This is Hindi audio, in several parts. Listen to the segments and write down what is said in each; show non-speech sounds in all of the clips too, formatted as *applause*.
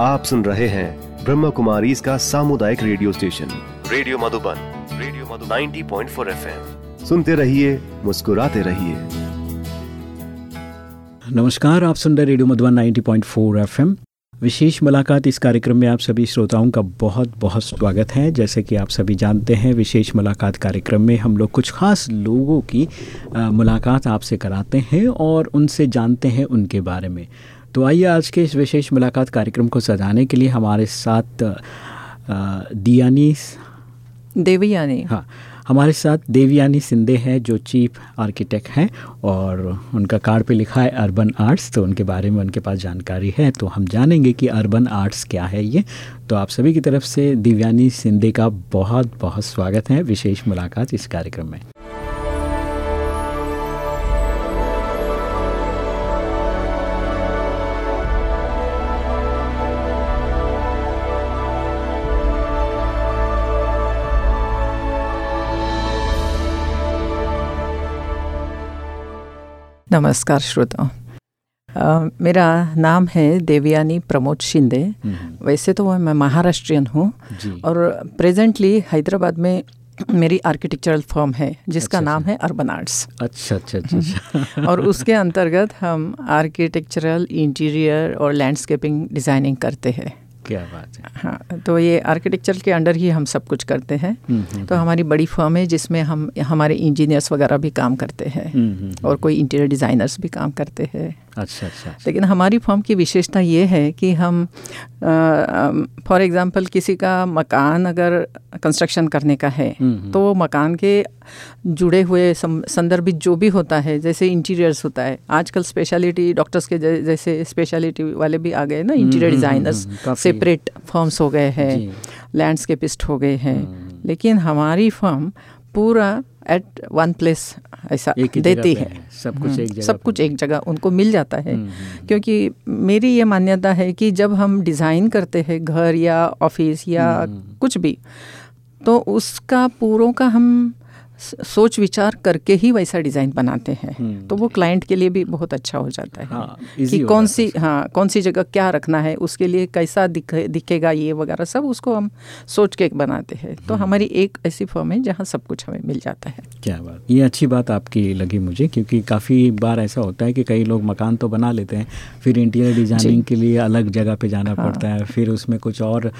आप सुन रहे हैं ब्रह्म कुमारी इसका सामुदायिक radio station. Radio Madhuban radio Madhuban. 90.4 FM. सुनते रहिए मुस्कुराते रहिए। नमस्कार आप सुन रहे रेडियो मधुबन 90.4 एफएम। विशेष मुलाकात इस कार्यक्रम में आप सभी श्रोताओं का बहुत बहुत स्वागत है। जैसे कि आप सभी जानते हैं विशेष मुलाकात कार्यक्रम में हम लोग कुछ खास लोगों की आ, मुलाकात आपसे कराते हैं और उनसे जानते हैं उनके बारे में। तो आइए आज के इस विशेष मुलाकात कार्यक्रम को सजाने के लिए हमारे साथ दियानी देवयानी। हाँ हमारे साथ देवयानी सिंधे हैं जो चीफ आर्किटेक्ट हैं और उनका कार्ड पे लिखा है अर्बन आर्ट्स तो उनके बारे में उनके पास जानकारी है। तो हम जानेंगे कि अर्बन आर्ट्स क्या है ये। तो आप सभी की तरफ़ से दिव्यानी सिंधे का बहुत बहुत स्वागत है। विशेष मुलाकात इस कार्यक्रम में। नमस्कार श्रोताओं मेरा नाम है देवयानी प्रमोद शिंदे हम्म। वैसे तो मैं महाराष्ट्रियन हूँ और प्रेजेंटली हैदराबाद में मेरी आर्किटेक्चरल फर्म है जिसका अच्छा, नाम अच्छा। है अर्बन आर्ट्स अच्छा अच्छा अच्छा, अच्छा। *laughs* और उसके अंतर्गत हम आर्किटेक्चरल इंटीरियर और लैंडस्केपिंग डिज़ाइनिंग करते हैं क्या बात है। हाँ तो ये आर्किटेक्चर के अंडर ही हम सब कुछ करते हैं। हम्म, हम्म, तो हमारी बड़ी फर्म है जिसमें हम हमारे इंजीनियर्स वगैरह भी काम करते हैं हम्म, और कोई इंटीरियर डिज़ाइनर्स भी काम करते हैं। अच्छा, अच्छा अच्छा। लेकिन हमारी फॉर्म की विशेषता ये है कि हम फॉर एग्ज़ाम्पल किसी का मकान अगर कंस्ट्रक्शन करने का है हम्म, हम्म। तो मकान के जुड़े हुए संदर्भित जो भी होता है जैसे इंटीरियर्स होता है आजकल स्पेशलिटी डॉक्टर्स के जैसे स्पेशलिटी वाले भी आ गए ना interior designers designers separate firms हो गए हैं लैंडस्केपिस्ट हो गए हैं। लेकिन हमारी फर्म पूरा एट वन प्लेस ऐसा देती है। सब कुछ एक जगह सब कुछ एक जगह उनको मिल जाता है। हम्म, हम्म। क्योंकि मेरी ये मान्यता है कि जब हम डिज़ाइन करते हैं घर या ऑफ़िस या हम्म, कुछ भी तो उसका पूरों का हम सोच विचार करके ही वैसा डिज़ाइन बनाते हैं हम्म। तो वो क्लाइंट के लिए भी बहुत अच्छा हो जाता है हाँ, कि कौन सी हाँ कौन सी जगह क्या रखना है उसके लिए कैसा दिखे दिखेगा ये वगैरह सब उसको हम सोच के बनाते हैं तो हम्म। हमारी एक ऐसी फॉर्म है जहाँ सब कुछ हमें मिल जाता है क्या बात ये अच्छी बात आपकी लगी मुझे क्योंकि काफ़ी बार ऐसा होता है कि कई लोग मकान तो बना लेते हैं फिर इंटीरियर डिज़ाइनिंग के लिए अलग जगह पे जाना हाँ। पड़ता है फिर उसमें कुछ और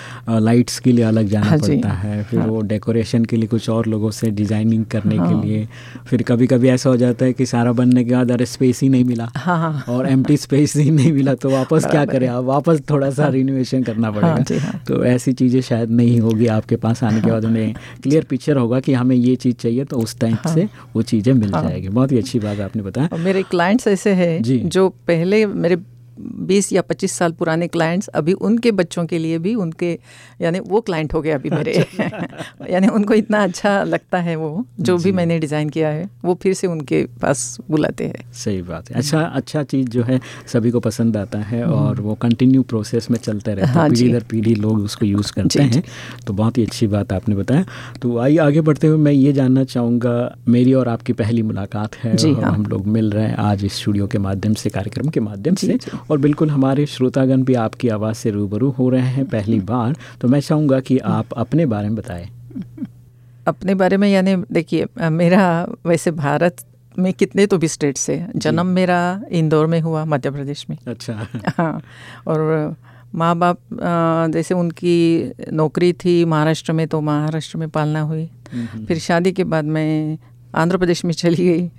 लाइट्स के लिए अलग जाना हाँ पड़ता है फिर हाँ। वो डेकोरेशन के लिए कुछ और लोगों से डिज़ाइनिंग करने हाँ। के लिए। फिर कभी कभी ऐसा हो जाता है कि सारा बनने के बाद अरे स्पेस ही नहीं मिला। हाँ, हाँ। और एम स्पेस ही नहीं मिला तो वापस क्या करें आप? वापस थोड़ा सा रिनोवेशन करना हाँ, पड़ेगा। हाँ, तो ऐसी चीज़ें शायद नहीं होगी आपके पास आने के बाद उन्हें। क्लियर पिक्चर होगा कि हमें ये चीज़ चाहिए तो उस टाइम हाँ, से वो चीज़ें मिल जाएगी। बहुत ही अच्छी बात आपने बताया। मेरे क्लाइंट्स ऐसे हैं जो पहले मेरे बीस या पच्चीस साल पुराने क्लाइंट्स अभी उनके बच्चों के लिए भी उनके यानी वो क्लाइंट हो गए अभी मेरे। अच्छा। *laughs* यानी उनको इतना अच्छा लगता है वो जो भी मैंने डिज़ाइन किया है वो फिर से उनके पास बुलाते हैं। सही बात है। अच्छा अच्छा चीज़ जो है सभी को पसंद आता है हम्म। और वो कंटिन्यू प्रोसेस में चलते रहता है। पीढ़ी दर पीढ़ी लोग उसको यूज़ करते हैं। तो बहुत ही अच्छी बात आपने बताया। तो आइए आगे बढ़ते हुए मैं ये जानना चाहूँगा मेरी और आपकी पहली मुलाकात है और हाँ। हम लोग मिल रहे हैं आज इस स्टूडियो के माध्यम से कार्यक्रम के माध्यम से। और बिल्कुल हमारे श्रोतागण भी आपकी आवाज़ से रूबरू हो रहे हैं पहली बार तो मैं चाहूँगा कि आप अपने बारे में बताएँ। अपने बारे में यानी देखिए मेरा वैसे भारत में कितने तो भी स्टेट से जन्म मेरा इंदौर में हुआ मध्य प्रदेश में। अच्छा। हाँ और माँ बाप जैसे उनकी नौकरी थी महाराष्ट्र में तो महाराष्ट्र में पालना हुई। हम्म, हम्म। फिर शादी के बाद मैं आंध्र प्रदेश में चली गई।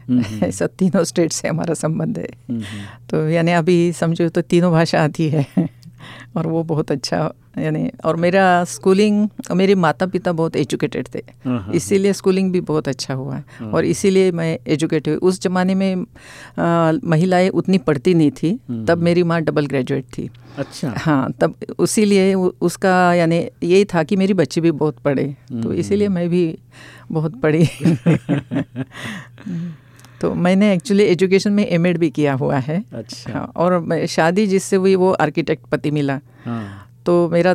ऐसा तीनों स्टेट से हमारा संबंध है। तो यानी अभी समझो तो तीनों भाषा आती है। और वो बहुत अच्छा यानी और मेरा स्कूलिंग मेरे माता पिता बहुत एजुकेटेड थे। हाँ, हाँ, इसीलिए स्कूलिंग भी बहुत अच्छा हुआ। है। हाँ। और इसीलिए मैं एजुकेटेड हुई। उस ज़माने में महिलाएँ उतनी पढ़ती नहीं थी। तब मेरी माँ डबल ग्रेजुएट थी। अच्छा। हाँ तब उसीलिए उसका यानी यही था कि मेरी बच्ची भी बहुत पढ़े। तो इसीलिए मैं भी बहुत पढ़ी। तो मैंने एक्चुअली एजुकेशन में एम भी किया हुआ है। अच्छा। और शादी जिससे हुई वो आर्किटेक्ट पति मिला। हाँ। तो मेरा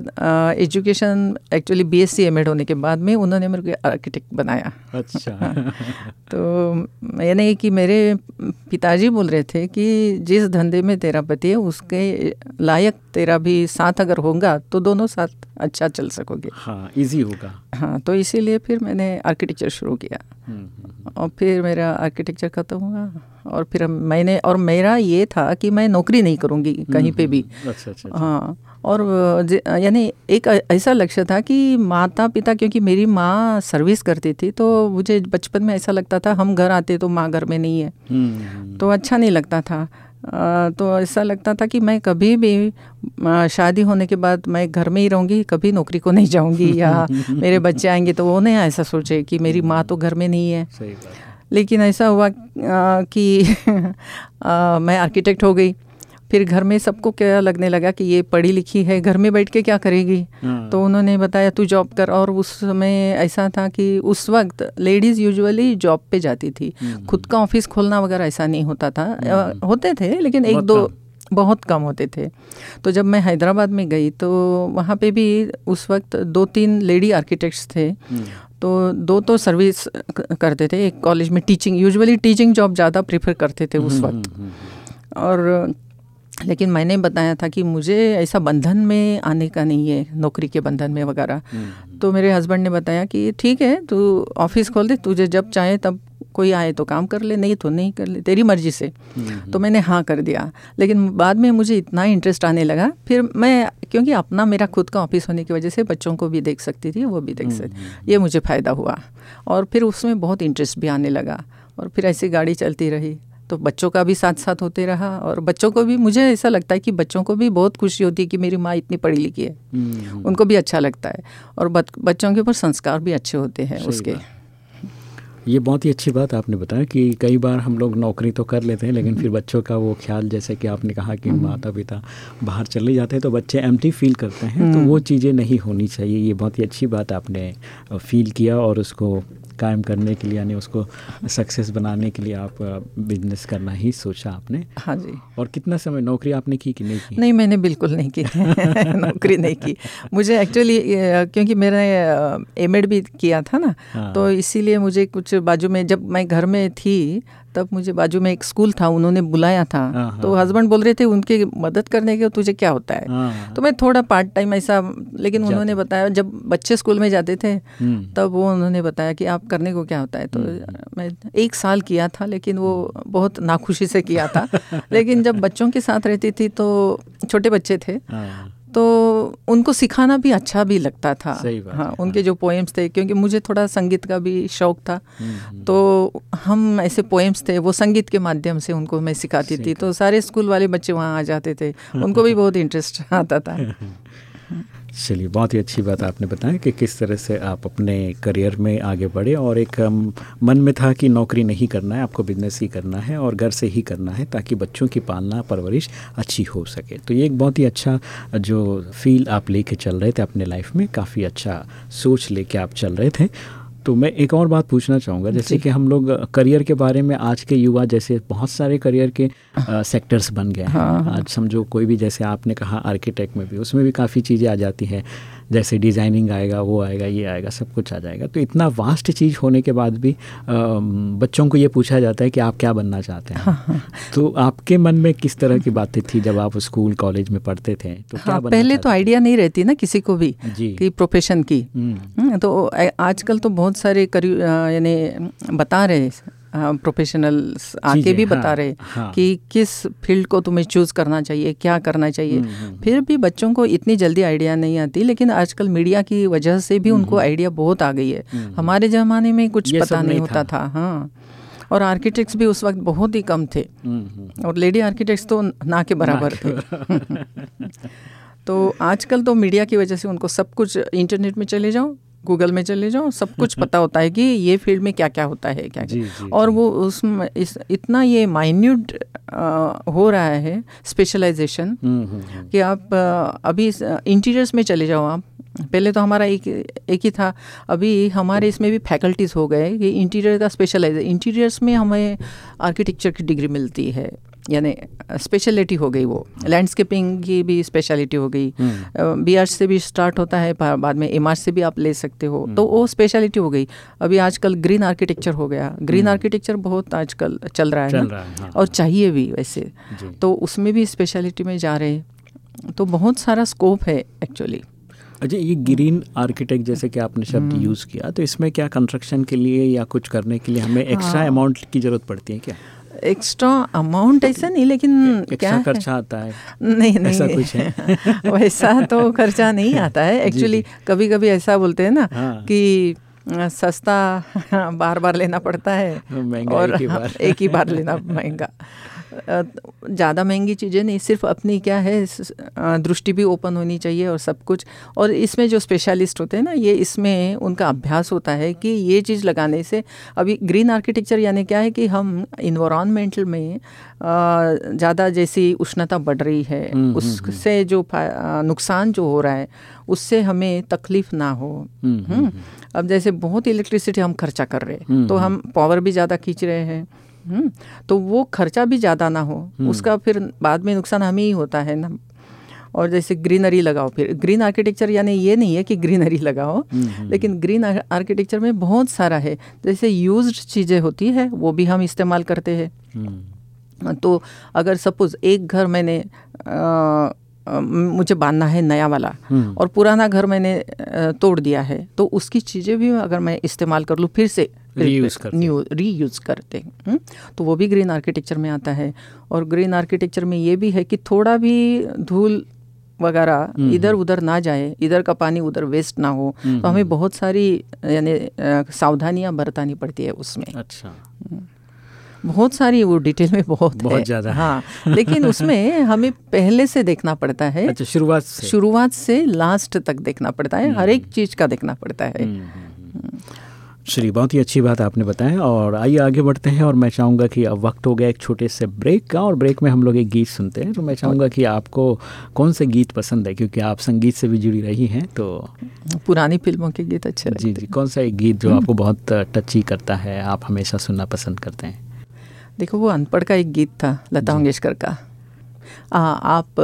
education actually B S C M Ed होने के बाद में उन्होंने मेरे को आर्किटेक्ट बनाया। अच्छा। *laughs* तो यानी कि मेरे पिताजी बोल रहे थे कि जिस धंधे में तेरा पति है उसके लायक तेरा भी साथ अगर होगा तो दोनों साथ अच्छा चल सकोगे। हाँ इजी होगा। हाँ तो इसीलिए फिर मैंने आर्किटेक्चर शुरू किया। हम्म, हम्म, हम्म। और फिर मेरा आर्किटेक्चर ख़त्म हुआ और फिर मैंने और मेरा ये था कि मैं नौकरी नहीं करूँगी कहीं पे भी। अच्छा, अच्छा अच्छा। हाँ और यानी एक ऐसा लक्ष्य था कि माता पिता क्योंकि मेरी माँ सर्विस करती थी तो मुझे बचपन में ऐसा लगता था हम घर आते तो माँ घर में नहीं है। तो अच्छा नहीं लगता था। तो ऐसा लगता था कि मैं कभी भी शादी होने के बाद मैं घर में ही रहूँगी कभी नौकरी को नहीं जाऊँगी या मेरे बच्चे आएँगे तो वो नहीं ऐसा सोचे कि मेरी माँ तो घर में नहीं है। लेकिन ऐसा हुआ कि *laughs* मैं आर्किटेक्ट हो गई। फिर घर में सबको क्या लगने लगा कि ये पढ़ी लिखी है घर में बैठ के क्या करेगी? हाँ। तो उन्होंने बताया तू जॉब कर। और उस समय ऐसा था कि उस वक्त लेडीज़ यूजुअली जॉब पे जाती थी। हम्म। खुद का ऑफ़िस खोलना वगैरह ऐसा नहीं होता था। हम्म। होते थे लेकिन एक दो बहुत कम होते थे। तो जब मैं हैदराबाद में गई तो वहाँ पे भी उस वक्त दो तीन लेडी आर्किटेक्ट्स थे। हम्म। तो दो तो सर्विस करते थे। एक कॉलेज में टीचिंग यूजुअली टीचिंग जॉब ज़्यादा प्रेफर करते थे उस वक्त। और लेकिन मैंने बताया था कि मुझे ऐसा बंधन में आने का नहीं है नौकरी के बंधन में वगैरह। हम्म। तो मेरे हस्बैंड ने बताया कि ठीक है तू ऑफ़िस खोल दे तुझे जब चाहे तब कोई आए तो काम कर ले नहीं तो नहीं कर ले तेरी मर्ज़ी से। हम्म। तो मैंने हाँ कर दिया। लेकिन बाद में मुझे इतना इंटरेस्ट आने लगा फिर मैं क्योंकि अपना मेरा खुद का ऑफ़िस होने की वजह से बच्चों को भी देख सकती थी वो भी देख हम्म, सकती। ये मुझे फ़ायदा हुआ। और फिर उसमें बहुत इंटरेस्ट भी आने लगा। और फिर ऐसी गाड़ी चलती रही। तो बच्चों का भी साथ साथ होते रहा और बच्चों को भी मुझे ऐसा लगता है कि बच्चों को भी बहुत खुशी होती है कि मेरी माँ इतनी पढ़ी लिखी है हम्म। उनको भी अच्छा लगता है और बच्चों के ऊपर संस्कार भी अच्छे होते हैं उसके ये बहुत ही अच्छी बात आपने बताया कि कई बार हम लोग नौकरी तो कर लेते हैं लेकिन फिर बच्चों का वो ख्याल जैसे कि आपने कहा कि हम्म। माता पिता बाहर चले जाते हैं तो बच्चे एम फील करते हैं तो हम्म। वो चीज़ें नहीं होनी चाहिए ये बहुत ही अच्छी बात आपने फील किया और उसको कायम करने के लिए यानी उसको सक्सेस बनाने के लिए आप बिज़नेस करना ही सोचा आपने। हाँ जी। और कितना समय नौकरी आपने की कि नहीं की? नहीं मैंने बिल्कुल नहीं की *laughs* नौकरी नहीं की। मुझे एक्चुअली क्योंकि मैंने एम भी किया था ना हाँ। तो इसीलिए मुझे कुछ बाजू में जब मैं घर में थी तब मुझे बाजू में एक स्कूल था उन्होंने बुलाया था। हाँ, हाँ। तो हस्बैंड बोल रहे थे उनकी मदद करने के तुझे क्या होता है? हाँ, तो मैं थोड़ा पार्ट टाइम ऐसा लेकिन उन्होंने बताया जब बच्चे स्कूल में जाते थे हम्म। तब वो उन्होंने बताया कि आप करने को क्या होता है। तो हम्म। मैं एक साल किया था लेकिन वो बहुत नाखुशी से किया था। *laughs* लेकिन जब बच्चों के साथ रहती थी तो छोटे बच्चे थे। तो उनको सिखाना भी अच्छा भी लगता था। सही बात हाँ उनके जो पोएम्स थे क्योंकि मुझे थोड़ा संगीत का भी शौक था। हम्म, हम्म। तो हम ऐसे पोएम्स थे वो संगीत के माध्यम से उनको मैं सिखाती थी। तो सारे स्कूल वाले बच्चे वहाँ आ जाते थे *laughs* उनको भी बहुत इंटरेस्ट आता था। *laughs* चलिए, बहुत ही अच्छी बात आपने बताया कि किस तरह से आप अपने करियर में आगे बढ़े और एक मन में था कि नौकरी नहीं करना है, आपको बिज़नेस ही करना है और घर से ही करना है ताकि बच्चों की पालना परवरिश अच्छी हो सके। तो ये एक बहुत ही अच्छा जो फील आप लेके चल रहे थे अपने लाइफ में, काफ़ी अच्छा सोच लेके आप चल रहे थे। तो मैं एक और बात पूछना चाहूँगा जैसे कि हम लोग करियर के बारे में आज के युवा जैसे बहुत सारे करियर के आ, सेक्टर्स बन गए हैं हाँ, हाँ। आज समझो कोई भी जैसे आपने कहा आर्किटेक्ट में भी उसमें भी काफ़ी चीज़ें आ जाती हैं। जैसे डिज़ाइनिंग आएगा वो आएगा ये आएगा सब कुछ आ जाएगा। तो इतना वास्ट चीज़ होने के बाद भी बच्चों को ये पूछा जाता है कि आप क्या बनना चाहते हैं? हाँ, हाँ। तो आपके मन में किस तरह की बातें थी जब आप स्कूल कॉलेज में पढ़ते थे? तो हाँ, पहले तो आइडिया नहीं रहती ना किसी को भी कि प्रोफेशन की। हम्म। हम्म, तो आजकल तो बहुत सारे यानी बता रहे प्रोफेशनल्स आके भी हाँ, बता रहे हाँ, कि किस फ़ील्ड को तुम्हें चूज़ करना चाहिए क्या करना चाहिए। हम्म, हम्म, फिर भी बच्चों को इतनी जल्दी आइडिया नहीं आती लेकिन आजकल मीडिया की वजह से भी उनको आइडिया हम्म, बहुत आ गई है। हमारे ज़माने में कुछ पता नहीं होता था। हाँ। और आर्किटेक्ट्स भी उस वक्त बहुत ही कम थे। और लेडी आर्किटेक्ट्स तो ना के बराबर थे। *laughs* तो आजकल तो मीडिया की वजह से उनको सब कुछ इंटरनेट में चले जाओ गूगल में चले जाओ सब कुछ *laughs* पता होता है कि ये फ़ील्ड में क्या क्या होता है क्या जी, जी, और जी. वो उसमें इस इतना ये माइन्यूट हो रहा है स्पेशलाइजेशन हम्म, हम्म, हम्म। कि आप आ, अभी इंटीरियर्स में चले जाओ आप पहले तो हमारा एक एक ही था अभी हमारे इसमें भी फैकल्टीज़ हो गए कि इंटीरियर का स्पेशलाइज इंटीरियर्स में हमें आर्किटेक्चर की डिग्री मिलती है यानी स्पेशलिटी हो गई वो। लैंडस्केपिंग की भी स्पेशलिटी हो गई। बी आर से भी स्टार्ट होता है बाद में एमआर से भी आप ले सकते हो। तो वो स्पेशलिटी हो गई। अभी आजकल ग्रीन आर्किटेक्चर हो गया। ग्रीन आर्किटेक्चर बहुत आजकल चल रहा है चल रहा है हाँ। और चाहिए भी वैसे। तो उसमें भी स्पेशलिटी में जा रहे तो बहुत सारा स्कोप है एक्चुअली अच्छा ये ग्रीन आर्किटेक्ट जैसे कि आपने शब्द यूज़ हम्म। किया तो इसमें क्या कंस्ट्रक्शन के लिए या कुछ करने के लिए हमें एक्स्ट्रा हाँ। अमाउंट की ज़रूरत पड़ती है क्या? एक्स्ट्रा अमाउंट ऐसा नहीं लेकिन क्या खर्चा आता है। नहीं नहीं। ऐसा कुछ है? *laughs* वैसा तो खर्चा नहीं *laughs* आता है। एक्चुअली कभी कभी ऐसा बोलते हैं ना हाँ। कि सस्ता *laughs* बार बार लेना पड़ता है और एक ही बार, एक ही बार लेना महँगा। ज़्यादा महँगी चीज़ें नहीं सिर्फ़ अपनी क्या है दृष्टि भी ओपन होनी चाहिए और सब कुछ। और इसमें जो स्पेशलिस्ट होते हैं ना ये इसमें उनका अभ्यास होता है कि ये चीज़ लगाने से अभी ग्रीन आर्किटेक्चर यानी क्या है कि हम इन्वामेंटल में ज़्यादा जैसी उष्णता बढ़ रही है हम्म, हम्म, उससे हम्म। जो नुकसान जो हो रहा है उससे हमें तकलीफ़ ना हो। अब जैसे बहुत इलेक्ट्रिसिटी हम खर्चा कर रहे हैं तो हम पावर भी ज़्यादा खींच रहे हैं। तो वो खर्चा भी ज़्यादा ना हो। हम्म। उसका फिर बाद में नुकसान हमें ही होता है ना। और जैसे ग्रीनरी लगाओ फिर ग्रीन आर्किटेक्चर यानी ये नहीं है कि ग्रीनरी लगाओ हम्म, लेकिन ग्रीन आर्किटेक्चर में बहुत सारा है। जैसे यूज्ड चीज़ें होती है वो भी हम इस्तेमाल करते हैं। तो अगर सपोज़ एक घर मैंने आ, मुझे बांधना है नया वाला और पुराना घर मैंने तोड़ दिया है तो उसकी चीज़ें भी अगर मैं इस्तेमाल कर लूँ फिर से रीयूज करते न्यू रीयूज करते हैं हम्म? तो वो भी ग्रीन आर्किटेक्चर में आता है। और ग्रीन आर्किटेक्चर में ये भी है कि थोड़ा भी धूल वगैरह हम्म, इधर हम्म। उधर ना जाए इधर का पानी उधर वेस्ट ना हो तो हमें बहुत सारी यानी सावधानियाँ बरतानी पड़ती है उसमें। अच्छा। बहुत सारी वो डिटेल में बहुत बहुत ज़्यादा। हाँ लेकिन उसमें हमें पहले से देखना पड़ता है। अच्छा शुरुआत से। शुरुआत से लास्ट तक देखना पड़ता है हर एक चीज़ का देखना पड़ता है। श्री बहुत ही अच्छी बात आपने बताया और आइए आगे बढ़ते हैं और मैं चाहूँगा कि अब वक्त हो गया एक छोटे से ब्रेक का और ब्रेक में हम लोग एक गीत सुनते हैं। तो मैं चाहूँगा कि आपको कौन से गीत पसंद है? क्योंकि आप संगीत से भी जुड़ी रही हैं तो पुरानी फ़िल्मों के गीत अच्छे जी जी कौन सा एक गीत जो हम्म। आपको बहुत टची करता है आप हमेशा सुनना पसंद करते हैं? देखो वो अनपढ़ का एक गीत था लता मंगेशकर का। आ, आप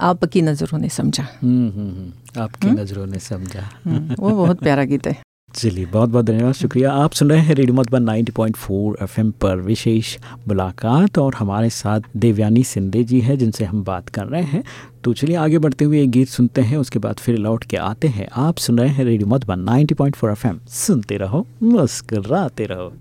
आपकी नज़रों ने समझा। हम्म, हम्म, आपकी नज़रों ने समझा। वो बहुत प्यारा गीत है। चलिए बहुत बहुत धन्यवाद, शुक्रिया। आप सुन रहे हैं रेडियो मधुबन 90.4 एफएम पर विशेष मुलाकात और हमारे साथ देवयानी सिंधे जी हैं, जिनसे हम बात कर रहे हैं। तो चलिए, आगे बढ़ते हुए एक गीत सुनते हैं, उसके बाद फिर लौट के आते हैं। आप सुन रहे हैं रेडियो मधुबन 90.4 एफएम सुनते रहो, मुस्कराते रहो।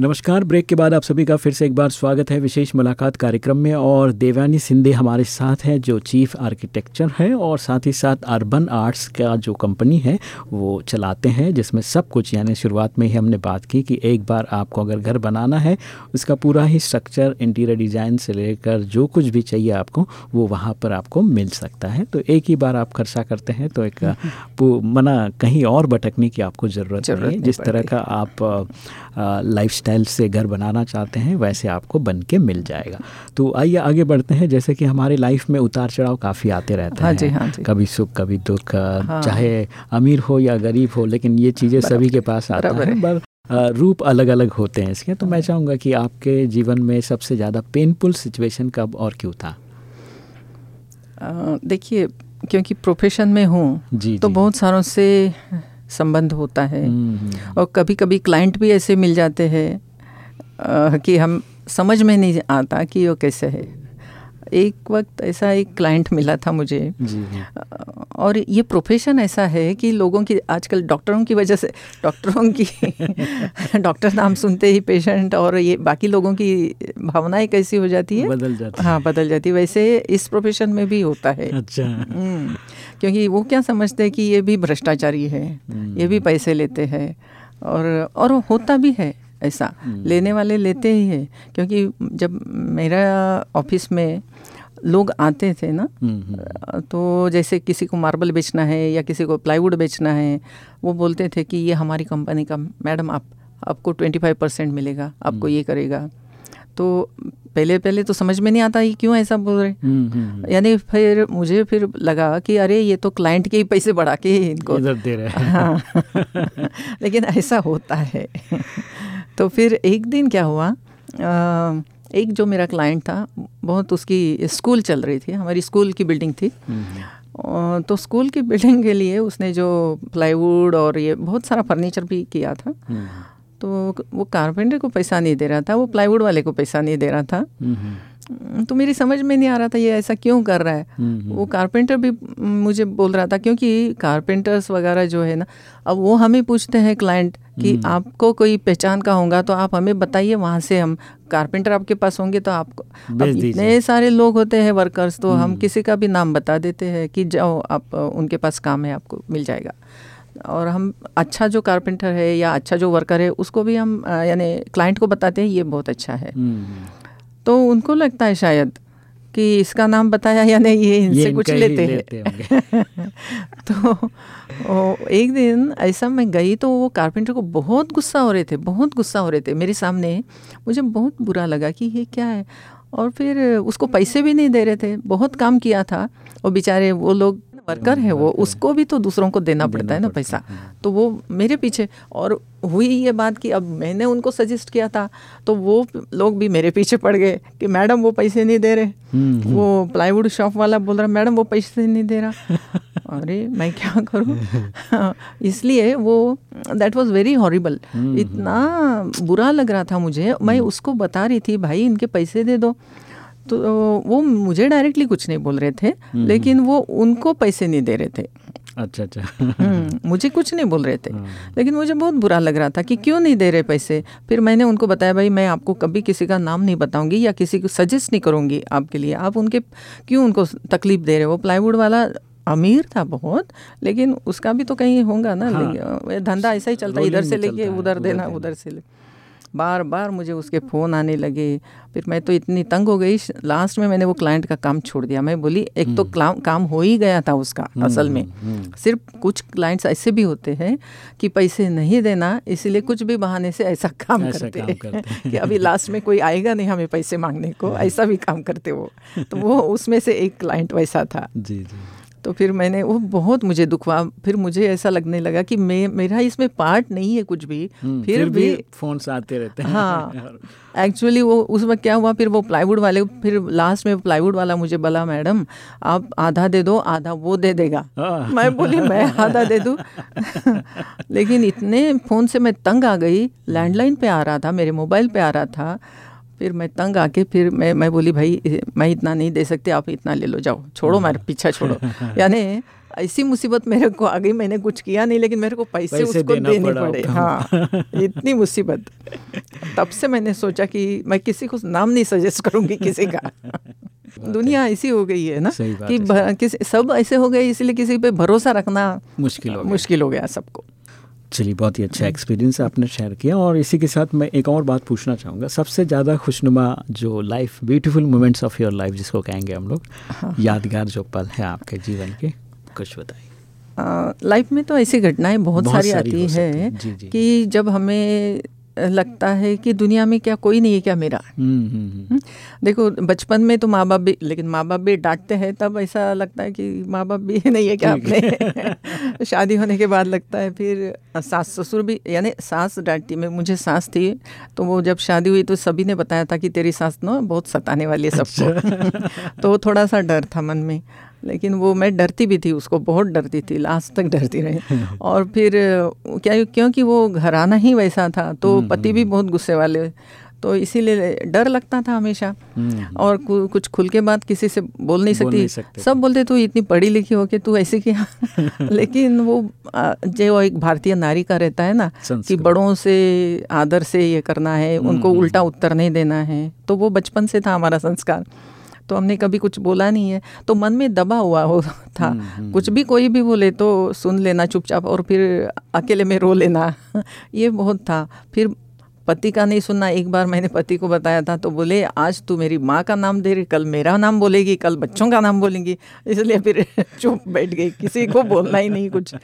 नमस्कार ब्रेक के बाद आप सभी का फिर से एक बार स्वागत है विशेष मुलाकात कार्यक्रम में और देवयानी सिंधे हमारे साथ हैं जो चीफ आर्किटेक्चर है और साथ ही साथ अर्बन आर्ट्स का जो कंपनी है वो चलाते हैं जिसमें सब कुछ यानी शुरुआत में ही हमने बात की कि एक बार आपको अगर घर बनाना है उसका पूरा ही स्ट्रक्चर इंटीरियर डिज़ाइन से लेकर जो कुछ भी चाहिए आपको वो वहाँ पर आपको मिल सकता है। तो एक ही बार आप खर्चा करते हैं तो एक मना कहीं और भटकने की आपको ज़रूरत नहीं जिस तरह का आप लाइफ स्टाइल से घर बनाना चाहते हैं वैसे आपको बन के मिल जाएगा। तो आइए आगे बढ़ते हैं जैसे कि हमारे लाइफ में उतार चढ़ाव काफ़ी आते रहते हाँ हैं जी, हाँ। जी। कभी सुख कभी दुख हाँ। चाहे अमीर हो या गरीब हो लेकिन ये चीज़ें सभी के पास आता है। पर रूप अलग अलग होते हैं इसके। तो मैं चाहूँगा कि आपके जीवन में सबसे ज़्यादा पेनफुल सिचुएशन कब और क्यों था? देखिए क्योंकि प्रोफेशन में हूँ तो बहुत सारों से संबंध होता है हम्म, हम्म। और कभी कभी क्लाइंट भी ऐसे मिल जाते हैं कि हम समझ में नहीं आता कि वो कैसे है एक वक्त ऐसा एक क्लाइंट मिला था मुझे। जी और ये प्रोफेशन ऐसा है कि लोगों की आजकल डॉक्टरों की वजह से डॉक्टरों की *laughs* डॉक्टर नाम सुनते ही पेशेंट और ये बाकी लोगों की भावनाएँ कैसी हो जाती है? बदल जाती हाँ। बदल जाती है। वैसे इस प्रोफेशन में भी होता है। अच्छा। हम्म, क्योंकि वो क्या समझते हैं कि ये भी भ्रष्टाचारी है ये भी पैसे लेते हैं और और होता भी है। ऐसा। हम्म। लेने वाले लेते ही है क्योंकि जब मेरा ऑफ़िस में लोग आते थे ना हम्म, हम्म। तो जैसे किसी को मार्बल बेचना है या किसी को प्लाईवुड बेचना है वो बोलते थे कि ये हमारी कंपनी का मैडम आप आपको ट्वेंटी फाइव परसेंट मिलेगा आपको ये करेगा। तो पहले पहले तो समझ में नहीं आता ये क्यों ऐसा बोल रहे यानी फिर मुझे फिर लगा कि अरे ये तो क्लाइंट के ही पैसे बढ़ा के इनको दे रहे हैं। हाँ। *laughs* लेकिन ऐसा होता है। तो फिर एक दिन क्या हुआ आ, एक जो मेरा क्लाइंट था बहुत उसकी स्कूल चल रही थी हमारी स्कूल की बिल्डिंग थी हम्म। तो स्कूल की बिल्डिंग के लिए उसने जो प्लाईवुड और ये बहुत सारा फर्नीचर भी किया था हम्म। तो वो कारपेंटर को पैसा नहीं दे रहा था वो प्लाईवुड वाले को पैसा नहीं दे रहा था हम्म। तो मेरी समझ में नहीं आ रहा था ये ऐसा क्यों कर रहा है। हम्म, हम्म। वो कारपेंटर भी मुझे बोल रहा था क्योंकि कारपेंटर्स वगैरह जो है ना अब वो हमें पूछते हैं क्लाइंट कि हम्म। आपको कोई पहचान का होगा तो आप हमें बताइए वहाँ से हम कारपेंटर आपके पास होंगे तो आपको अब इतने सारे लोग होते हैं वर्कर्स तो हम किसी का भी नाम बता देते हैं कि जाओ आप उनके पास काम है आपको मिल जाएगा। और हम अच्छा जो कारपेंटर है या अच्छा जो वर्कर है उसको भी हम यानी क्लाइंट को बताते हैं ये बहुत अच्छा है। तो उनको लगता है शायद कि इसका नाम बताया या नहीं ये इनसे कुछ लेते हैं। *laughs* तो ओ, एक दिन ऐसा मैं गई तो वो कारपेंटर को बहुत गुस्सा हो रहे थे बहुत गुस्सा हो रहे थे मेरे सामने। मुझे बहुत बुरा लगा कि ये क्या है? और फिर उसको पैसे भी नहीं दे रहे थे बहुत काम किया था। और बेचारे वो लोग वर्कर है वो उसको भी तो दूसरों को देना पड़ता है ना पैसा। तो वो मेरे पीछे और हुई ये बात कि अब मैंने उनको सजेस्ट किया था तो वो लोग भी मेरे पीछे पड़ गए कि मैडम वो पैसे नहीं दे रहे। हम्म, हम्म। वो प्लाईवुड शॉप वाला बोल रहा मैडम वो पैसे नहीं दे रहा। *laughs* अरे मैं क्या करूँ? *laughs* इसलिए वो दैट वाज वेरी हॉरिबल इतना बुरा लग रहा था मुझे। मैं हम्म। उसको बता रही थी भाई इनके पैसे दे दो। तो वो मुझे डायरेक्टली कुछ नहीं बोल रहे थे हम्म, लेकिन वो उनको पैसे नहीं दे रहे थे। अच्छा अच्छा। हम्म, मुझे कुछ नहीं बोल रहे थे। हाँ। लेकिन मुझे बहुत बुरा लग रहा था कि क्यों नहीं दे रहे पैसे? फिर मैंने उनको बताया भाई मैं आपको कभी किसी का नाम नहीं बताऊँगी या किसी को सजेस्ट नहीं करूँगी आपके लिए। आप उनके क्यों उनको तकलीफ़ दे रहे वो प्लाईवुड वाला अमीर था बहुत लेकिन उसका भी तो कहीं होगा ना हाँ। धंधा ऐसा ही चलता इधर से लेके उधर देना। उधर से ले बार बार मुझे उसके फ़ोन आने लगे। फिर मैं तो इतनी तंग हो गई लास्ट में मैंने वो क्लाइंट का काम छोड़ दिया। मैं बोली एक तो हम्म। काम हो ही गया था उसका हम्म, असल में। हम्म, सिर्फ़ कुछ क्लाइंट्स ऐसे भी होते हैं कि पैसे नहीं देना इसलिए कुछ भी बहाने से ऐसा काम ऐसा करते, हैं कि अभी *laughs* लास्ट में कोई आएगा नहीं हमें पैसे मांगने को ऐसा भी काम करते वो। तो वो उसमें से एक क्लाइंट वैसा था। जी जी। तो फिर मैंने वो बहुत मुझे दुख हुआ फिर मुझे ऐसा लगने लगा कि मैं मेरा इसमें पार्ट नहीं है कुछ भी। हम्म, फिर, फिर भी, भी फ़ोन आते रहते हैं। हाँ *laughs* एक्चुअली वो उस वक्त क्या हुआ फिर वो प्लाईवुड वाले फिर लास्ट में प्लाईवुड वाला मुझे बोला मैडम आप आधा दे दो आधा वो दे देगा। हाँ। मैं बोली मैं आधा दे दूँ? *laughs* लेकिन इतने फ़ोन से मैं तंग आ गई लैंडलाइन पे आ रहा था मेरे मोबाइल पे आ रहा था। फिर मैं तंग आके फिर मैं मैं बोली भाई मैं इतना नहीं दे सकती आप इतना ले लो जाओ छोड़ो मेरे पीछा छोड़ो। *laughs* यानी ऐसी मुसीबत मेरे को आ गई मैंने कुछ किया नहीं लेकिन मेरे को पैसे, पैसे उसको देने पड़े हाँ *laughs* इतनी मुसीबत। तब से मैंने सोचा कि मैं किसी को नाम नहीं सजेस्ट करूँगी किसी का। *laughs* दुनिया ऐसी हो गई है ना कि किसी सब ऐसे हो गए इसलिए किसी पे भरोसा रखना मुश्किल हो मुश्किल हो गया सबको। चलिए बहुत ही अच्छा एक्सपीरियंस आपने शेयर किया और इसी के साथ मैं एक और बात पूछना चाहूँगा सबसे ज़्यादा खुशनुमा जो life beautiful moments of your life जिसको कहेंगे हम लोग हाँ। यादगार जो पल है आपके जीवन के कुछ बताइए लाइफ में तो ऐसी घटनाएँ बहुत, बहुत सारी, सारी आती है जी, जी। कि जब हमें लगता है कि दुनिया में क्या कोई नहीं है क्या मेरा? हम्म, हम्म, हम्म। देखो बचपन में तो माँ बाप भी लेकिन माँ बाप भी डांटते हैं तब ऐसा लगता है कि माँ बाप भी *laughs* नहीं है क्या अपने? *laughs* शादी होने के बाद लगता है फिर सास ससुर भी यानी सास डांटती मैं मुझे सास थी तो वो जब शादी हुई तो सभी ने बताया था कि तेरी सास ना बहुत सताने वाली है सबको। अच्छा। *laughs* तो थोड़ा सा डर था मन में। लेकिन वो मैं डरती भी थी उसको बहुत डरती थी लास्ट तक डरती रही। *laughs* और फिर क्या क्योंकि वो घराना ही वैसा था तो हम्म, पति भी हम्म। बहुत गुस्से वाले तो इसीलिए डर लगता था हमेशा। हम्म, और कुछ खुल के बात किसी से बोल नहीं सकती। बोल नहीं सब बोलते तू इतनी पढ़ी लिखी हो के तू ऐसे किया? *laughs* लेकिन वो जो एक भारतीय नारी का रहता है ना कि बड़ों से आदर से ये करना है उनको उल्टा उत्तर नहीं देना है। तो वो बचपन से था हमारा संस्कार। तो हमने कभी कुछ बोला नहीं है। तो मन में दबा हुआ हो था। हम्म, हम्म, कुछ भी कोई भी बोले तो सुन लेना चुपचाप और फिर अकेले में रो लेना। *laughs* ये बहुत था। फिर पति का नहीं सुनना। एक बार मैंने पति को बताया था तो बोले आज तू मेरी माँ का नाम दे रही कल मेरा नाम बोलेगी कल बच्चों का नाम बोलेंगी। इसलिए फिर *laughs* चुप बैठ गई। किसी को बोलना ही नहीं कुछ।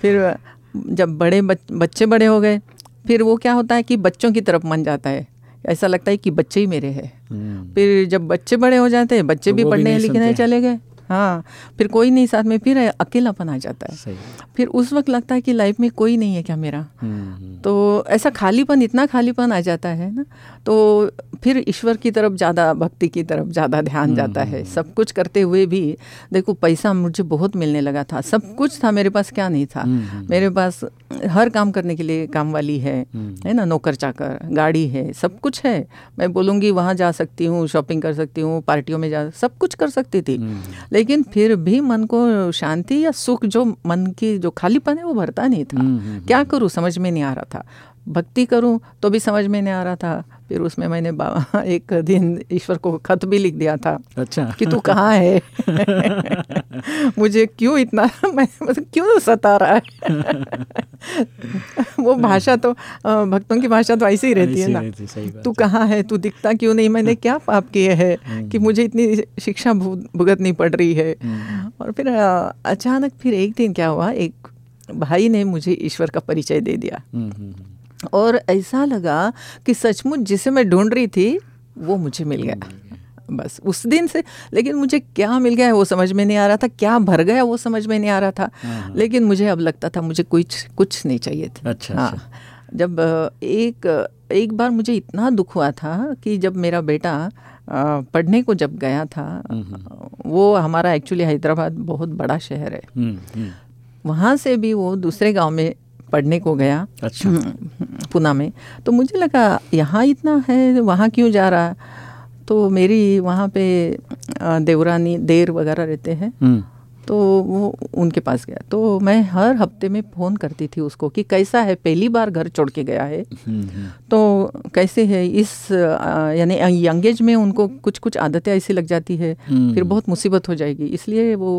फिर जब बड़े बच, बच्चे बड़े हो गए फिर वो क्या होता है कि बच्चों की तरफ़ मन जाता है। ऐसा लगता है कि बच्चे ही मेरे हैं। हम्म। फिर जब बच्चे बड़े हो जाते हैं बच्चे तो भी पढ़ने लिखने चले गए। हाँ फिर कोई नहीं साथ में फिर अकेलापन आ जाता है। फिर उस वक्त लगता है कि लाइफ में कोई नहीं है क्या मेरा? हम्म, हम्म। तो ऐसा खालीपन इतना खालीपन आ जाता है ना तो फिर ईश्वर की तरफ़ ज़्यादा भक्ति की तरफ़ ज़्यादा ध्यान हम्म, जाता है। सब कुछ करते हुए भी देखो पैसा मुझे बहुत मिलने लगा था। सब कुछ था मेरे पास क्या नहीं था। मेरे पास हर काम करने के लिए काम वाली है है ना नौकर चाकर गाड़ी है सब कुछ है। मैं बोलूँगी वहाँ जा सकती हूँ शॉपिंग कर सकती हूँ पार्टियों में जा सब कुछ कर सकती थी। लेकिन फिर भी मन को शांति या सुख जो मन की जो खालीपन है वो भरता नहीं था। हम्म, हम्म, क्या हम्म। करूँ? समझ में नहीं आ रहा था। भक्ति करूँ तो भी समझ में नहीं आ रहा था। फिर उसमें मैंने *laughs* एक दिन ईश्वर को खत भी लिख दिया था अच्छा। कि तू कहाँ है? *laughs* मुझे क्यों इतना मैं मतलब क्यों सता रहा है? वो भाषा तो भक्तों की भाषा तो ऐसी ही रहती है ना। तू कहाँ है? तू दिखता क्यों नहीं? मैंने क्या पाप किए है हम्म। कि मुझे इतनी शिक्षा भुगतनी पड़ रही है? हम्म। और फिर अचानक फिर एक दिन क्या हुआ? एक भाई ने मुझे ईश्वर का परिचय दे दिया। हम्म, और ऐसा लगा कि सचमुच जिसे मैं ढूंढ रही थी वो मुझे मिल गया बस उस दिन से लेकिन मुझे क्या मिल गया है वो समझ में नहीं आ रहा था क्या भर गया वो समझ में नहीं आ रहा था हाँ, हाँ। लेकिन मुझे अब लगता था मुझे कुछ कुछ नहीं चाहिए था अच्छा, हाँ अच्छा। जब एक एक बार मुझे इतना दुख हुआ था कि जब मेरा बेटा पढ़ने को जब गया था हम्म, हम्म। वो हमारा एक्चुअली हैदराबाद बहुत बड़ा शहर है हम्म, वहाँ से भी वो दूसरे गाँव में पढ़ने को गया अच्छा। पुना में। तो मुझे लगा यहाँ इतना है वहाँ क्यों जा रहा? तो मेरी वहाँ पे देवरानी देर वगैरह रहते हैं। हम्म। तो वो उनके पास गया। तो मैं हर हफ़्ते में फ़ोन करती थी उसको कि कैसा है पहली बार घर छोड़ के गया है। हम्म, हम्म। तो कैसे है इस यानी यंग एज में उनको कुछ कुछ आदतें ऐसी लग जाती है फिर बहुत मुसीबत हो जाएगी। इसलिए वो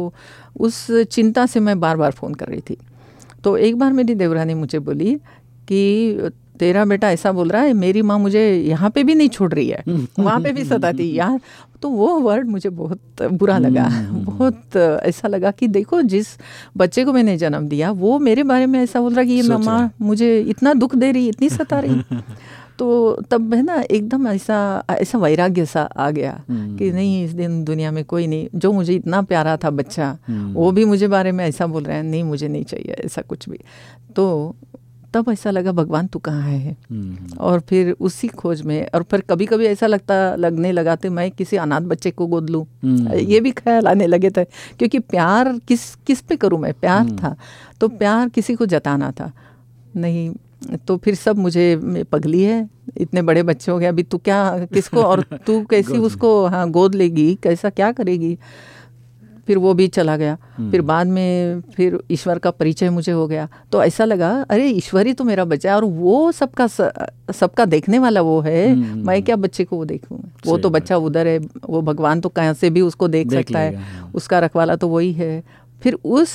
उस चिंता से मैं बार बार फ़ोन कर रही थी। तो एक बार मेरी देवरानी मुझे बोली कि तेरा बेटा ऐसा बोल रहा है मेरी माँ मुझे यहाँ पे भी नहीं छोड़ रही है वहाँ पे भी सताती यार तो वो वर्ड मुझे बहुत बुरा लगा हम्म। बहुत ऐसा लगा कि देखो जिस बच्चे को मैंने जन्म दिया वो मेरे बारे में ऐसा बोल रहा कि ये माँ मुझे इतना दुख दे रही इतनी सता रही। *laughs* तो तब है ना एकदम ऐसा ऐसा वैराग्य सा आ गया हम्म। कि नहीं इस दिन दुनिया में कोई नहीं जो मुझे इतना प्यारा था बच्चा हम्म। वो भी मुझे बारे में ऐसा बोल रहा है नहीं मुझे नहीं चाहिए ऐसा कुछ भी। तो तब ऐसा लगा भगवान तू कहाँ है? हम्म। और फिर उसी खोज में और फिर कभी कभी ऐसा लगता लगने लगा तो मैं किसी अनाथ बच्चे को गोद लूँ। ये भी ख्याल आने लगे थे क्योंकि प्यार किस किस पे करूँ मैं? प्यार था तो प्यार किसी को जताना था। नहीं तो फिर सब मुझे पगली है। इतने बड़े बच्चे हो गए अभी तू क्या किसको और तू *laughs* कैसी उसको हाँ गोद लेगी कैसा क्या करेगी? फिर वो भी चला गया। हम्म। फिर बाद में फिर ईश्वर का परिचय मुझे हो गया। तो ऐसा लगा अरे ईश्वर ही तो मेरा बच्चा है और वो सबका सबका देखने वाला वो है। हम्म, मैं क्या बच्चे को वो देखूँ? वो तो बच्चा उधर है वो भगवान तो कहाँ से भी उसको देख, देख सकता है। हाँ। उसका रखवाला तो वही है। फिर उस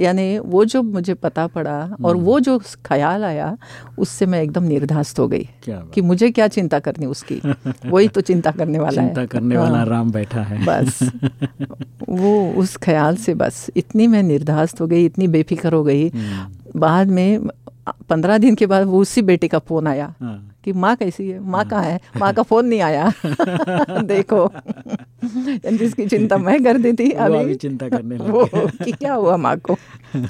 यानी वो जो मुझे पता पड़ा और वो जो ख्याल आया उससे मैं एकदम निर्धास्त हो गई कि मुझे क्या चिंता करनी उसकी। वही तो चिंता करने वाला चिंता है करने वाला हाँ, राम बैठा है। बस। *laughs* वो उस ख्याल से बस इतनी मैं निर्धास्त हो गई इतनी बेफिक्र हो गई। हम्म। बाद में पंद्रह दिन के बाद वो उसी बेटे का फ़ोन आया हाँ। कि माँ कैसी है? माँ कहाँ है? माँ का फ़ोन नहीं आया। *laughs* देखो। *laughs* जिसकी चिंता मैं करती थी अभी, अभी चिंता करने वो *laughs* कि क्या हुआ माँ को?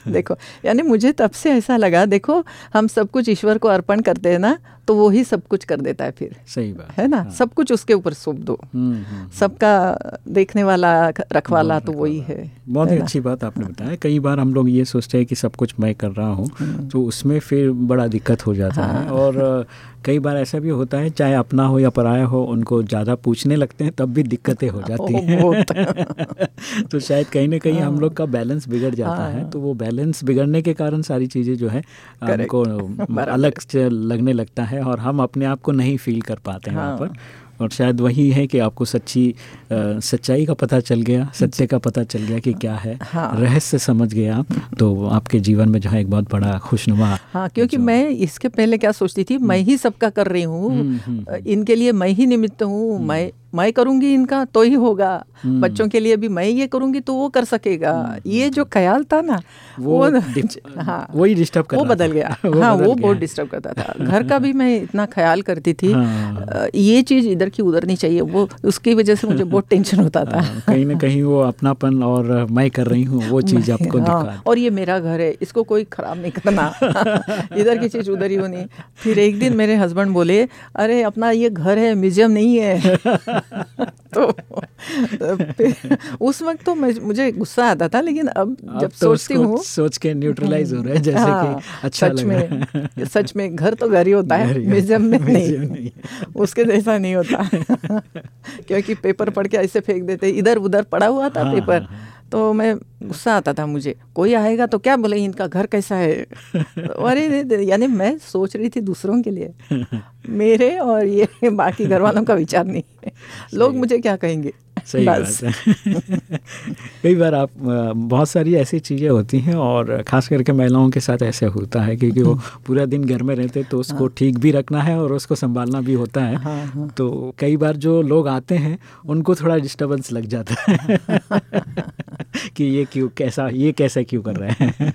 देखो यानी मुझे तब से ऐसा लगा देखो हम सब कुछ ईश्वर को अर्पण करते हैं ना तो वो ही सब कुछ कर देता है फिर। सही बात। है ना? हाँ। सब कुछ उसके ऊपर सौंप दो। हम्म, हम्म, हम्म। सबका देखने वाला रखवाला तो वही है। बहुत ही अच्छी बात आपने बताया। कई बार हम लोग ये सोचते हैं कि सब कुछ मैं कर रहा हूँ तो उसमें फिर बड़ा दिक्कत हो जाता है। हाँ। और कई बार ऐसा भी होता है चाहे अपना हो या पराया हो उनको ज़्यादा पूछने लगते हैं तब भी दिक्कतें हो जाती हैं। *laughs* तो शायद कहीं ना कहीं हम लोग का बैलेंस बिगड़ जाता है। हाँ। तो वो बैलेंस बिगड़ने के कारण सारी चीज़ें जो है हमको *laughs* अलग लगने लगता है। और हम अपने आप को नहीं फील कर पाते हैं वहाँ पर। और शायद वही है कि आपको सच्ची आ, सच्चाई का पता चल गया सत्य का पता चल गया कि क्या है। हाँ। रहस्य समझ गया आप तो आपके जीवन में जो है एक बहुत बड़ा खुशनुमा हाँ क्योंकि मैं इसके पहले क्या सोचती थी मैं ही सबका कर रही हूँ हम्म, हम्म, हम्म। इनके लिए मैं ही निमित्त हूँ मैं मैं करूँगी इनका तो ही होगा। हम्म। बच्चों के लिए भी मैं ये करूँगी तो वो कर सकेगा। हम्म। ये जो ख्याल था ना वो, वो *laughs* हाँ। वही डिस्टर्ब कर वो बदल गया। *laughs* वो हाँ वो बहुत डिस्टर्ब करता था। *laughs* घर का भी मैं इतना ख्याल करती थी। हाँ। ये चीज़ इधर की उधर नहीं चाहिए। वो उसकी वजह से मुझे बहुत टेंशन होता था। हाँ, कहीं ना कहीं वो अपनापन और मैं कर रही हूँ वो चीज़ आपको हाँ, और ये मेरा घर है इसको कोई खराब नहीं करना। इधर की चीज़ उधर ही होनी फिर एक दिन मेरे हस्बैंड बोले अरे अपना ये घर है म्यूज़ियम नहीं है। *laughs* तो, उस वक्त तो मुझे गुस्सा आता था लेकिन अब जब तो सोचती हूँ सोच के न्यूट्रलाइज हो रहा है जैसे हाँ, कि अच्छा सच में सच में घर तो घर ही होता है म्यूज़ियम में नहीं, नहीं। उसके जैसा नहीं होता। *laughs* क्योंकि पेपर पढ़ के ऐसे फेंक देते इधर उधर पड़ा हुआ था पेपर हाँ, तो मैं गुस्सा आता था मुझे। कोई आएगा तो क्या बोले इनका घर कैसा है? *laughs* अरे यानी मैं सोच रही थी दूसरों के लिए। मेरे और ये *laughs* बाकी घर वालों का विचार नहीं है। लोग मुझे क्या कहेंगे? *laughs* सही बात है *laughs* कई बार आप बहुत सारी ऐसी चीज़ें होती हैं और ख़ास करके महिलाओं के साथ ऐसे होता है क्योंकि वो *laughs* पूरा दिन घर में रहते तो उसको हाँ। ठीक भी रखना है और उसको संभालना भी होता है हाँ, हाँ। तो कई बार जो लोग आते हैं उनको थोड़ा डिस्टर्बेंस लग जाता है कि ये क्यों कैसा ये कैसे क्यों कर रहे हैं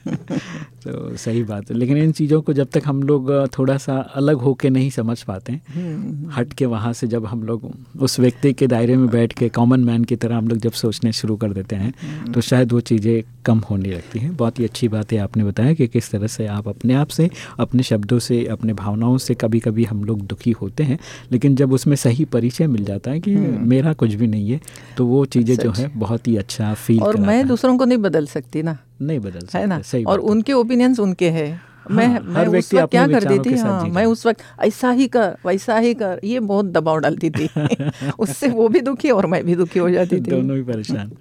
तो सही बात है लेकिन इन चीज़ों को जब तक हम लोग थोड़ा सा अलग होके नहीं समझ पाते हम्म, हम्म। हट के वहाँ से जब हम लोग उस व्यक्ति के दायरे में बैठ के कॉमन मैन की तरह हम लोग जब सोचने शुरू कर देते हैं हम्म। तो शायद वो चीज़ें कम होने लगती हैं। बहुत ही अच्छी बात है आपने बताया कि किस तरह से आप अपने आप से अपने शब्दों से अपने भावनाओं से कभी कभी हम लोग दुखी होते हैं लेकिन जब उसमें सही परिचय मिल जाता है कि मेरा कुछ भी नहीं है तो वो चीज़ें जो है बहुत ही अच्छा फील और मैं दूसरों को नहीं बदल सकती ना। नहीं बदल सकते है ना? सही और उनके ओपिनियंस उनके हैं। हाँ, मैं मैं उस वक्त क्या कर देती हाँ मैं उस वक्त ऐसा ही कर वैसा ही कर ये बहुत दबाव डालती थी। *laughs* उससे वो भी दुखी और मैं भी दुखी हो जाती थी। दोनों ही परेशान।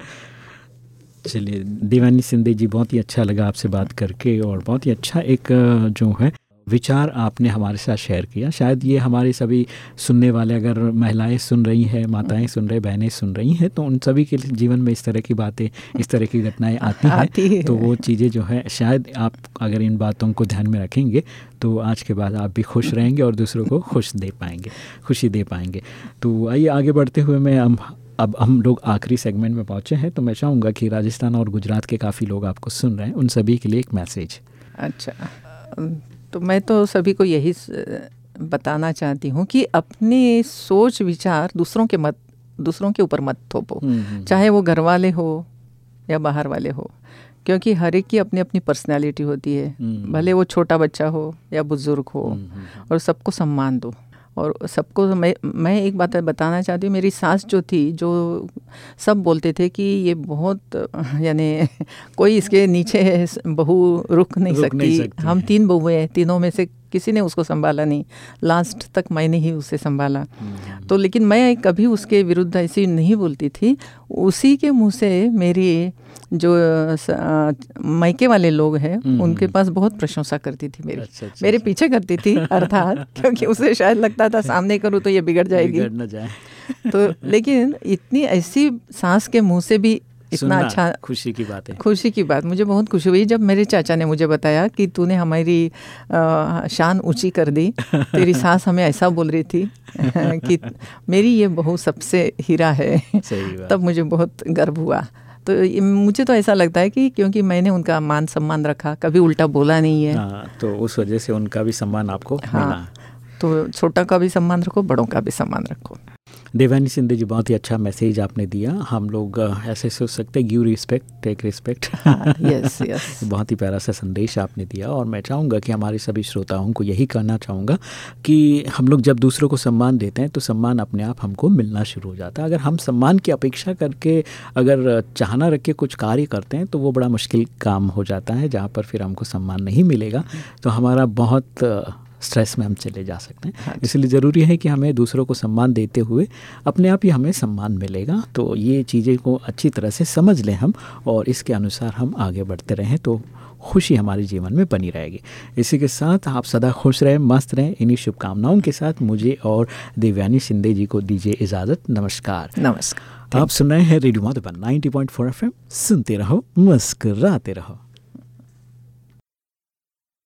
चलिए दीवानी सिंधे जी बहुत ही अच्छा लगा आपसे बात करके और बहुत ही अच्छा एक जो है विचार आपने हमारे साथ शेयर किया। शायद ये हमारे सभी सुनने वाले अगर महिलाएँ सुन रही हैं माताएँ सुन रही बहनें सुन रही हैं तो उन सभी के जीवन में इस तरह की बातें इस तरह की घटनाएँ आती हैं। आती है। तो वो चीज़ें जो है शायद आप अगर इन बातों को ध्यान में रखेंगे तो आज के बाद आप भी खुश रहेंगे और दूसरों को खुश दे पाएँगे खुशी दे पाएँगे। तो आइए आगे बढ़ते हुए मैं हम अब हम लोग आखिरी सेगमेंट में पहुँचे हैं तो मैं चाहूँगा कि राजस्थान और गुजरात के काफ़ी लोग आपको सुन रहे हैं उन सभी के लिए एक मैसेज अच्छा। तो मैं तो सभी को यही बताना चाहती हूँ कि अपने सोच विचार दूसरों के मत दूसरों के ऊपर मत थोपो। हम्म, हम्म। चाहे वो घर वाले हो या बाहर वाले हो। क्योंकि हर एक की अपनी अपनी पर्सनैलिटी होती है। हम्म। भले वो छोटा बच्चा हो या बुज़ुर्ग हो और सबको सम्मान दो। और सबको मैं मैं एक बात बताना चाहती हूँ मेरी सास जो थी जो सब बोलते थे कि ये बहुत यानी *laughs* कोई इसके नीचे बहू रुक नहीं रुक सकती। नहीं हम तीन बहुएँ हैं तीनों में से किसी ने उसको संभाला नहीं। लास्ट तक मैंने ही उसे संभाला। तो लेकिन मैं कभी उसके विरुद्ध ऐसी नहीं बोलती थी। उसी के मुँह से मेरी जो मायके वाले लोग हैं हम्म, उनके हम्म। पास बहुत प्रशंसा करती थी मेरी। अच्छा, अच्छा, मेरे अच्छा। पीछे करती थी अर्थात *laughs* क्योंकि उसे शायद लगता था सामने करूँ तो ये बिगड़ जाएगी। बिगड़ न जाए। तो लेकिन इतनी ऐसी सांस के मुँह से भी इतना अच्छा खुशी की बात। है खुशी की बात मुझे बहुत खुशी हुई जब मेरे चाचा ने मुझे बताया कि तूने हमारी शान ऊँची कर दी तेरी *laughs* सास हमें ऐसा बोल रही थी *laughs* कि मेरी ये बहू सबसे हीरा है। तब मुझे बहुत गर्व हुआ। तो मुझे तो ऐसा लगता है कि क्योंकि मैंने उनका मान सम्मान रखा कभी उल्टा बोला नहीं है। हाँ, तो उस वजह से उनका भी सम्मान आपको हाँ, तो छोटा का भी सम्मान रखो बड़ों का भी सम्मान रखो। देवानी सिंधे जी बहुत ही अच्छा मैसेज आपने दिया। हम लोग ऐसे सोच सकते हैं give respect take respect. *laughs* Yes yes *laughs* बहुत ही प्यारा सा संदेश आपने दिया और मैं चाहूँगा कि हमारे सभी श्रोताओं को यही करना चाहूँगा कि हम लोग जब दूसरों को सम्मान देते हैं तो सम्मान अपने आप हमको मिलना शुरू हो जाता है। अगर हम सम्मान की अपेक्षा करके अगर चाहना रख के कुछ कार्य करते हैं तो वो बड़ा मुश्किल काम हो जाता है जहाँ पर फिर हमको सम्मान नहीं मिलेगा। तो हमारा बहुत स्ट्रेस में हम चले जा सकते हैं। हाँ इसलिए ज़रूरी है कि हमें दूसरों को सम्मान देते हुए अपने आप ही हमें सम्मान मिलेगा। तो ये चीज़ें को अच्छी तरह से समझ लें हम और इसके अनुसार हम आगे बढ़ते रहें तो खुशी हमारे जीवन में बनी रहेगी। इसी के साथ आप सदा खुश रहें मस्त रहें। इन्हीं शुभकामनाओं के साथ मुझे और देवयानी शिंदे जी को दीजिए इजाज़त। नमस्कार। नमस्कार। आप सुन रहे हैं रेडियो माधुबन 90.4 एफएम। सुनते रहो मुस्कराते रहो।